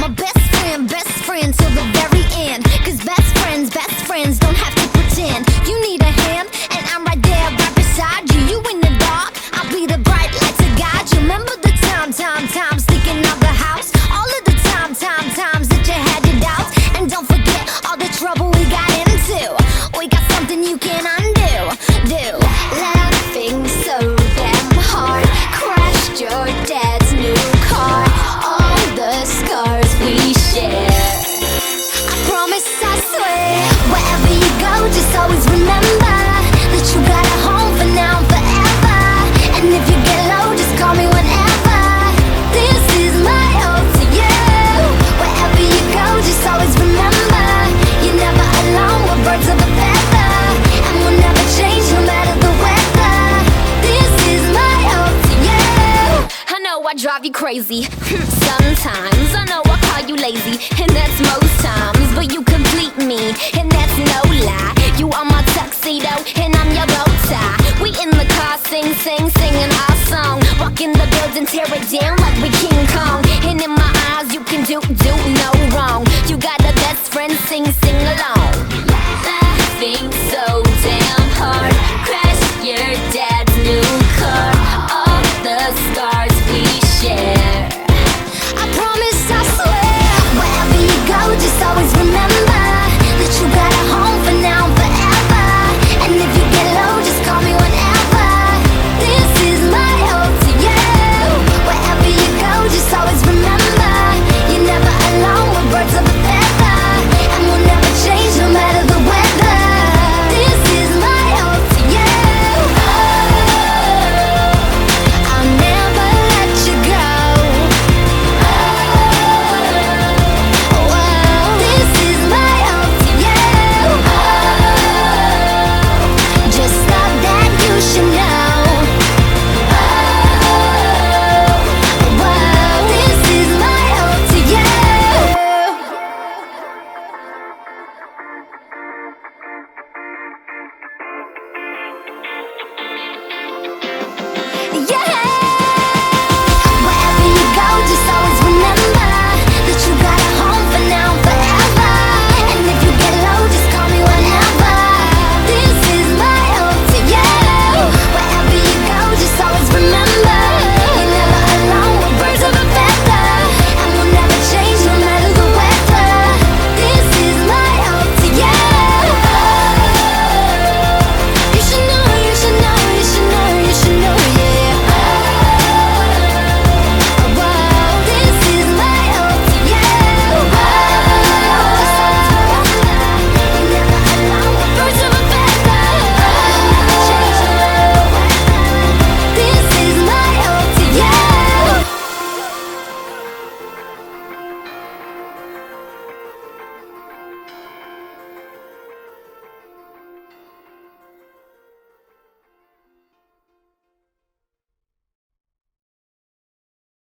my best friend, best friend till I drive you crazy. Sometimes I know I call you lazy, and that's most times. But you complete me, and that's no lie. You are my tuxedo, and I'm your bow tie. We in the car, sing, sing, singing our song. Walk in the building, tear it down like we King Kong. And in my eyes, you can do, do no wrong. You got a best friend, sing,